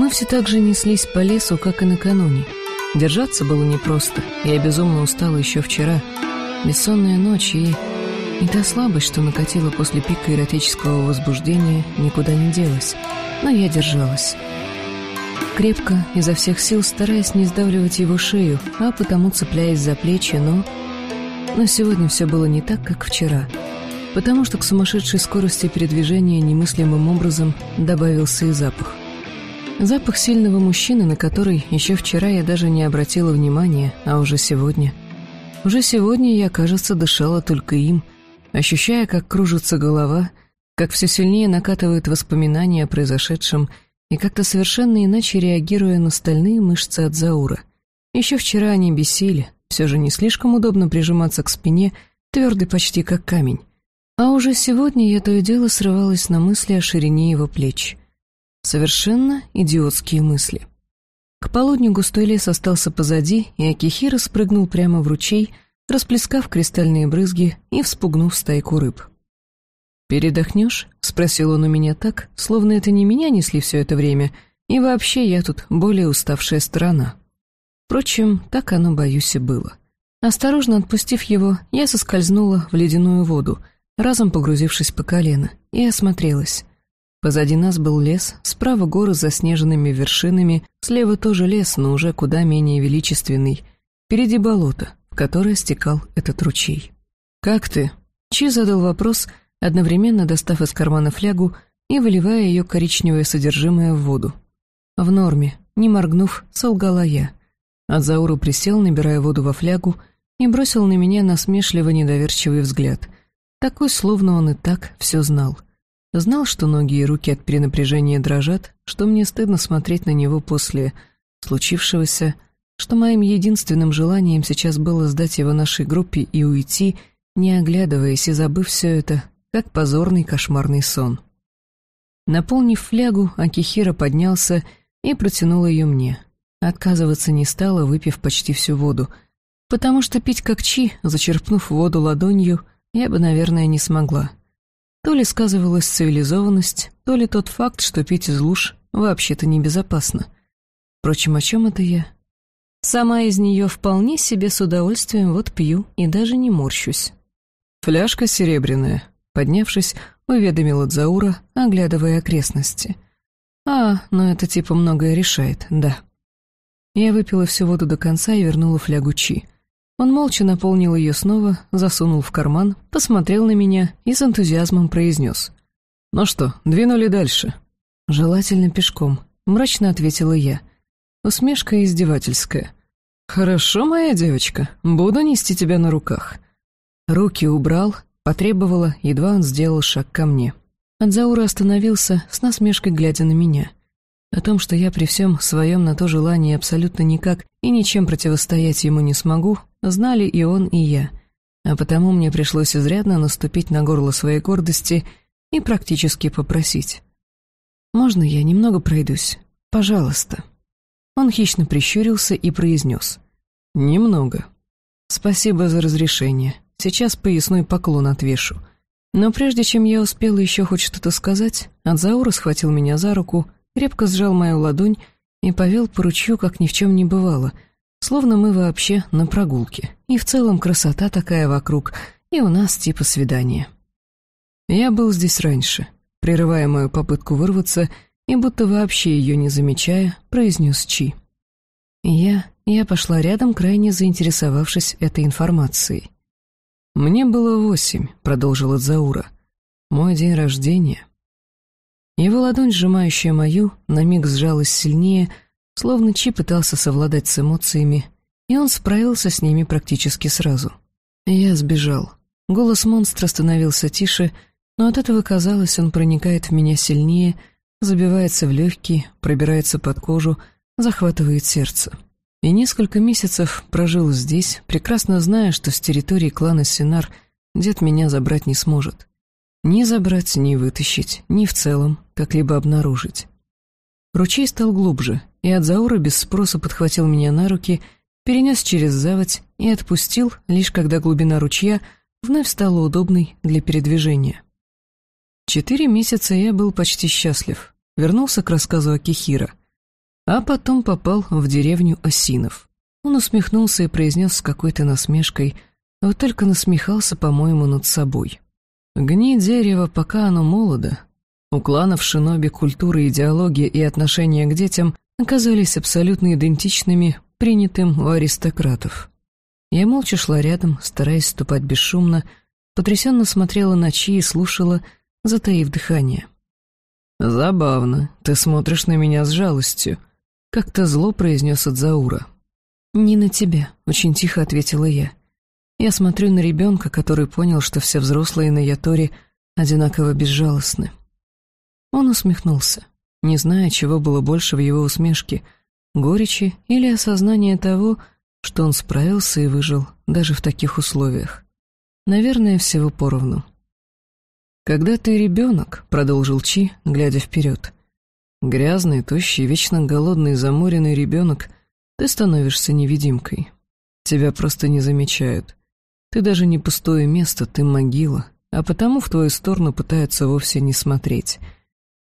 Мы все так же неслись по лесу, как и накануне. Держаться было непросто. Я безумно устала еще вчера. Бессонная ночь и... И та слабость, что накатила после пика эротического возбуждения, никуда не делась. Но я держалась. Крепко, изо всех сил, стараясь не сдавливать его шею, а потому цепляясь за плечи, но... Но сегодня все было не так, как вчера. Потому что к сумасшедшей скорости передвижения немыслимым образом добавился и запах. Запах сильного мужчины, на который еще вчера я даже не обратила внимания, а уже сегодня. Уже сегодня я, кажется, дышала только им, ощущая, как кружится голова, как все сильнее накатывают воспоминания о произошедшем и как-то совершенно иначе реагируя на стальные мышцы от Заура. Еще вчера они бесили, все же не слишком удобно прижиматься к спине, твердый почти как камень. А уже сегодня я то и дело срывалась на мысли о ширине его плеч. Совершенно идиотские мысли. К полудню густой лес остался позади, и Акихира спрыгнул прямо в ручей, расплескав кристальные брызги и вспугнув стайку рыб. «Передохнешь?» — спросил он у меня так, словно это не меня несли все это время, и вообще я тут более уставшая сторона. Впрочем, так оно, боюсь, и было. Осторожно отпустив его, я соскользнула в ледяную воду, разом погрузившись по колено, и осмотрелась. Позади нас был лес, справа горы с заснеженными вершинами, слева тоже лес, но уже куда менее величественный. Впереди болото, в которое стекал этот ручей. «Как ты?» Чи задал вопрос, одновременно достав из кармана флягу и выливая ее коричневое содержимое в воду. В норме, не моргнув, солгала я. Адзауру присел, набирая воду во флягу, и бросил на меня насмешливо недоверчивый взгляд. Такой, словно он и так все знал. Знал, что ноги и руки от перенапряжения дрожат, что мне стыдно смотреть на него после случившегося, что моим единственным желанием сейчас было сдать его нашей группе и уйти, не оглядываясь и забыв все это, как позорный кошмарный сон. Наполнив флягу, Акихира поднялся и протянул ее мне. Отказываться не стала, выпив почти всю воду, потому что пить как чи, зачерпнув воду ладонью, я бы, наверное, не смогла. То ли сказывалась цивилизованность, то ли тот факт, что пить из луж вообще-то небезопасно. Впрочем, о чем это я? Сама из нее вполне себе с удовольствием вот пью и даже не морщусь. Фляжка серебряная, Поднявшись, уведомила Дзаура, оглядывая окрестности. «А, ну это типа многое решает, да». Я выпила всю воду до конца и вернула флягу Чи. Он молча наполнил ее снова, засунул в карман, посмотрел на меня и с энтузиазмом произнес. «Ну что, двинули дальше?» «Желательно пешком», — мрачно ответила я. Усмешка издевательская. «Хорошо, моя девочка, буду нести тебя на руках». Руки убрал, Потребовала, едва он сделал шаг ко мне. Адзаура остановился, с насмешкой глядя на меня. О том, что я при всем своем на то желание абсолютно никак и ничем противостоять ему не смогу, знали и он, и я. А потому мне пришлось изрядно наступить на горло своей гордости и практически попросить. «Можно я немного пройдусь? Пожалуйста». Он хищно прищурился и произнес. «Немного. Спасибо за разрешение. Сейчас поясной поклон отвешу. Но прежде чем я успела еще хоть что-то сказать, Адзаура схватил меня за руку, крепко сжал мою ладонь и повел по ручью, как ни в чем не бывало, словно мы вообще на прогулке. И в целом красота такая вокруг, и у нас типа свидание. Я был здесь раньше, прерывая мою попытку вырваться и будто вообще ее не замечая, произнес Чи. Я, я пошла рядом, крайне заинтересовавшись этой информацией. «Мне было восемь», — продолжила Заура. «Мой день рождения». Его ладонь, сжимающая мою, на миг сжалась сильнее, словно Чи пытался совладать с эмоциями, и он справился с ними практически сразу. Я сбежал. Голос монстра становился тише, но от этого казалось, он проникает в меня сильнее, забивается в легкие, пробирается под кожу, захватывает сердце. И несколько месяцев прожил здесь, прекрасно зная, что с территории клана Синар дед меня забрать не сможет. Ни забрать, ни вытащить, ни в целом как-либо обнаружить. Ручей стал глубже, и от Заура без спроса подхватил меня на руки, перенес через заводь и отпустил, лишь когда глубина ручья вновь стала удобной для передвижения. Четыре месяца я был почти счастлив. Вернулся к рассказу о Кихира. а потом попал в деревню Осинов. Он усмехнулся и произнес с какой-то насмешкой, вот только насмехался, по-моему, над собой. «Гни дерево, пока оно молодо». У кланов Шиноби культура, идеология и отношения к детям оказались абсолютно идентичными принятым у аристократов. Я молча шла рядом, стараясь ступать бесшумно, потрясенно смотрела на Чи и слушала, затаив дыхание. «Забавно, ты смотришь на меня с жалостью», — как-то зло произнес Адзаура. «Не на тебя», — очень тихо ответила я. Я смотрю на ребенка, который понял, что все взрослые на Яторе одинаково безжалостны. Он усмехнулся, не зная, чего было больше в его усмешке — горечи или осознание того, что он справился и выжил даже в таких условиях. Наверное, всего поровну. «Когда ты ребенок», — продолжил Чи, глядя вперед, — «грязный, тощий, вечно голодный, заморенный ребенок — ты становишься невидимкой. Тебя просто не замечают. Ты даже не пустое место, ты могила, а потому в твою сторону пытаются вовсе не смотреть.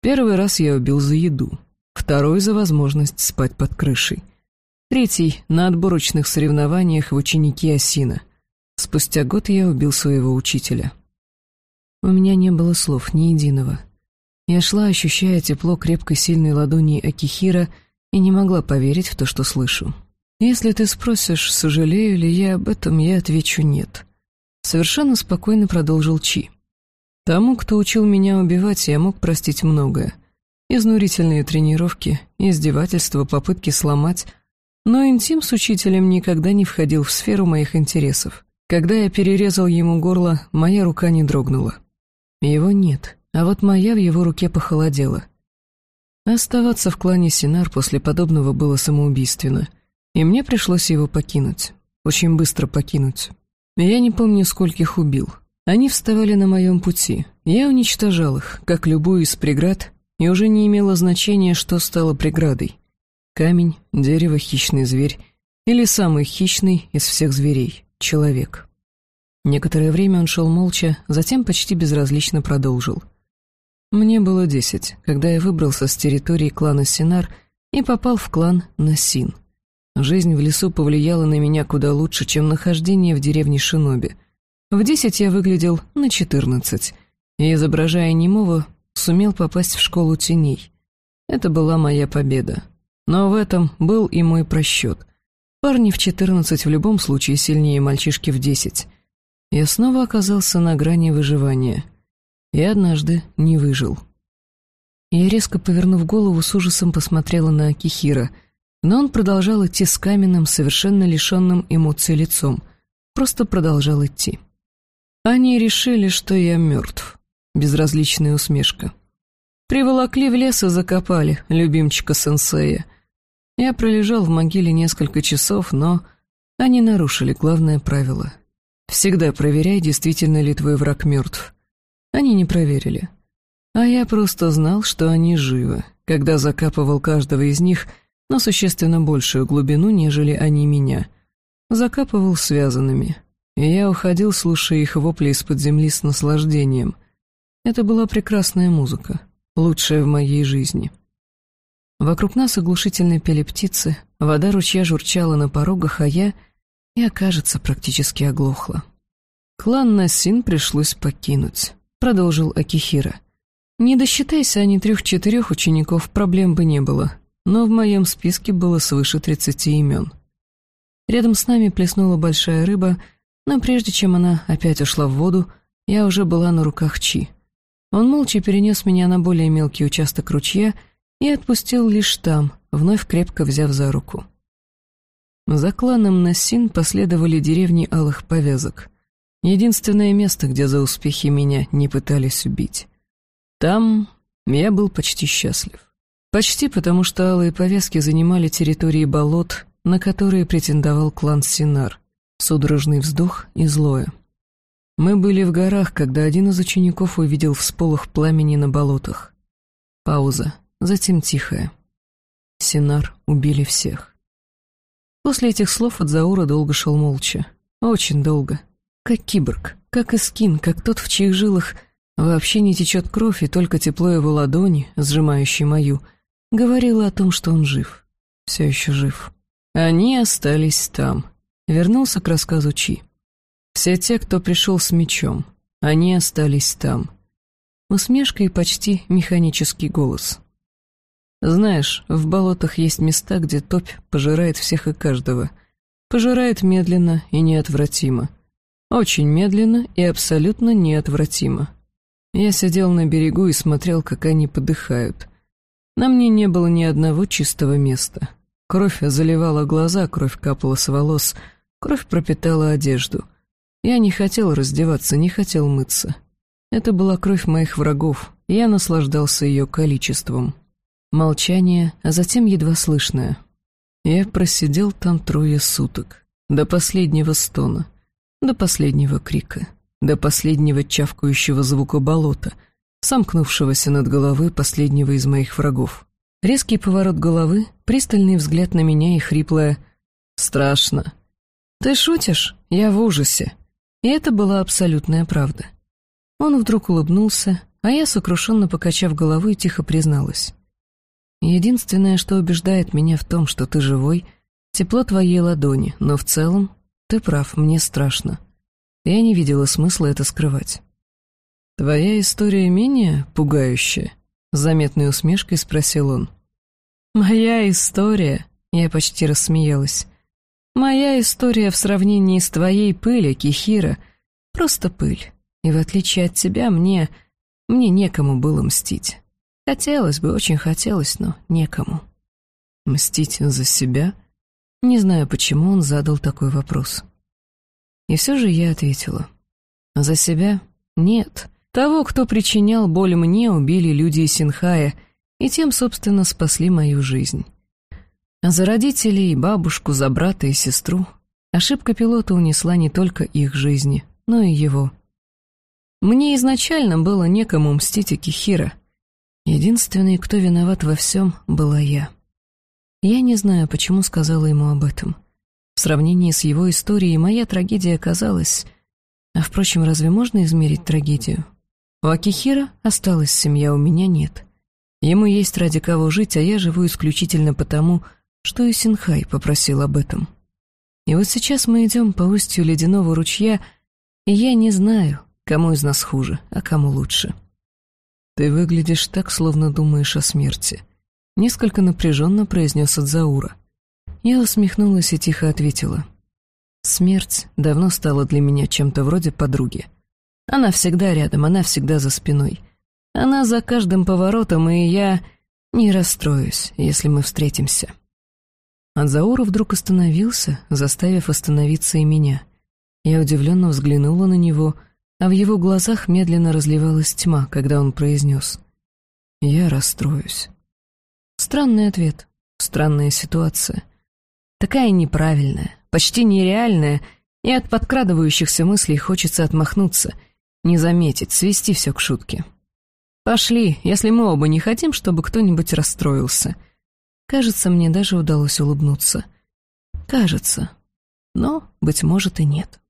Первый раз я убил за еду, второй — за возможность спать под крышей. Третий — на отборочных соревнованиях в ученики Осина. Спустя год я убил своего учителя. У меня не было слов, ни единого. Я шла, ощущая тепло крепкой сильной ладони Акихира — и не могла поверить в то, что слышу. Если ты спросишь, сожалею ли я об этом, я отвечу «нет». Совершенно спокойно продолжил Чи. Тому, кто учил меня убивать, я мог простить многое. Изнурительные тренировки, издевательства, попытки сломать. Но интим с учителем никогда не входил в сферу моих интересов. Когда я перерезал ему горло, моя рука не дрогнула. Его нет, а вот моя в его руке похолодела — Оставаться в клане Синар после подобного было самоубийственно, и мне пришлось его покинуть. Очень быстро покинуть. Я не помню, скольких убил. Они вставали на моем пути. Я уничтожал их, как любую из преград, и уже не имело значения, что стало преградой. Камень, дерево, хищный зверь или самый хищный из всех зверей — человек. Некоторое время он шел молча, затем почти безразлично продолжил — мне было десять, когда я выбрался с территории клана Синар и попал в клан Насин. Жизнь в лесу повлияла на меня куда лучше, чем нахождение в деревне Шиноби. В десять я выглядел на четырнадцать, и, изображая немого, сумел попасть в школу теней. Это была моя победа. Но в этом был и мой просчет. Парни в четырнадцать в любом случае сильнее мальчишки в десять. Я снова оказался на грани выживания — и однажды не выжил. Я резко повернув голову, с ужасом посмотрела на Акихира, но он продолжал идти с каменным, совершенно лишенным эмоций лицом, просто продолжал идти. Они решили, что я мертв. Безразличная усмешка. Приволокли в лес и закопали, любимчика сенсея. Я пролежал в могиле несколько часов, но они нарушили главное правило. Всегда проверяй, действительно ли твой враг мертв. Они не проверили. А я просто знал, что они живы, когда закапывал каждого из них на существенно большую глубину, нежели они меня. Закапывал связанными. И я уходил, слушая их вопли из-под земли с наслаждением. Это была прекрасная музыка, лучшая в моей жизни. Вокруг нас оглушительно пели птицы, вода ручья журчала на порогах, а я, я, кажется, практически оглохла. Клан Насин пришлось покинуть. — продолжил Акихира. «Не досчитайся они трех-четырех учеников, проблем бы не было, но в моем списке было свыше тридцати имен». Рядом с нами плеснула большая рыба, но прежде чем она опять ушла в воду, я уже была на руках Чи. Он молча перенес меня на более мелкий участок ручья и отпустил лишь там, вновь крепко взяв за руку. За кланом Насин последовали деревни Алых Повязок — Единственное место, где за успехи меня не пытались убить. Там я был почти счастлив. Почти потому, что алые повязки занимали территории болот, на которые претендовал клан Синар. Судорожный вздох и злое. Мы были в горах, когда один из учеников увидел всполох пламени на болотах. Пауза, затем тихая. Синар убили всех. После этих слов от Заура долго шел молча. Очень долго как киборг, как эскин, как тот, в чьих жилах вообще не течет кровь, и только тепло его ладони, сжимающей мою, говорило о том, что он жив. все еще жив. Они остались там. Вернулся к рассказу Чи. Все те, кто пришел с мечом, они остались там. Усмешка и почти механический голос. Знаешь, в болотах есть места, где топь пожирает всех и каждого. Пожирает медленно и неотвратимо. Очень медленно и абсолютно неотвратимо. Я сидел на берегу и смотрел, как они подыхают. На мне не было ни одного чистого места. Кровь заливала глаза, кровь капала с волос, кровь пропитала одежду. Я не хотел раздеваться, не хотел мыться. Это была кровь моих врагов, и я наслаждался ее количеством. Молчание, а затем едва слышное. Я просидел там трое суток, до последнего стона, до последнего крика, до последнего чавкающего звука болота, сомкнувшегося над головой последнего из моих врагов. Резкий поворот головы, пристальный взгляд на меня и хриплое «Страшно». «Ты шутишь? Я в ужасе». И это была абсолютная правда. Он вдруг улыбнулся, а я, сокрушенно покачав головой, тихо призналась. Единственное, что убеждает меня в том, что ты живой, тепло твоей ладони, но в целом ты прав, мне страшно. Я не видела смысла это скрывать. Твоя история менее пугающая? С заметной усмешкой спросил он. Моя история? Я почти рассмеялась. Моя история в сравнении с твоей пыли, Кихира, просто пыль. И в отличие от тебя, мне... мне некому было мстить. Хотелось бы, очень хотелось, но некому. Мстить за себя? Не знаю, почему он задал такой вопрос. И все же я ответила. За себя? Нет. Того, кто причинял боль мне, убили люди Синхая, и тем, собственно, спасли мою жизнь. За родителей, бабушку, за брата и сестру ошибка пилота унесла не только их жизни, но и его. Мне изначально было некому мстить Акихира — Единственный, кто виноват во всем, была я. Я не знаю, почему сказала ему об этом. В сравнении с его историей моя трагедия оказалась... А, впрочем, разве можно измерить трагедию? У Акихира осталась семья, у меня нет. Ему есть ради кого жить, а я живу исключительно потому, что и Синхай попросил об этом. И вот сейчас мы идем по устью ледяного ручья, и я не знаю, кому из нас хуже, а кому лучше. «Ты выглядишь так, словно думаешь о смерти», — несколько напряженно произнес Адзаура. Я усмехнулась и тихо ответила. «Смерть давно стала для меня чем-то вроде подруги. Она всегда рядом, она всегда за спиной. Она за каждым поворотом, и я не расстроюсь, если мы встретимся». Адзаура вдруг остановился, заставив остановиться и меня. Я удивленно взглянула на него — а в его глазах медленно разливалась тьма, когда он произнес «Я расстроюсь». Странный ответ, странная ситуация. Такая неправильная, почти нереальная, и от подкрадывающихся мыслей хочется отмахнуться, не заметить, свести все к шутке. «Пошли, если мы оба не хотим, чтобы кто-нибудь расстроился». Кажется, мне даже удалось улыбнуться. Кажется. Но, быть может, и нет.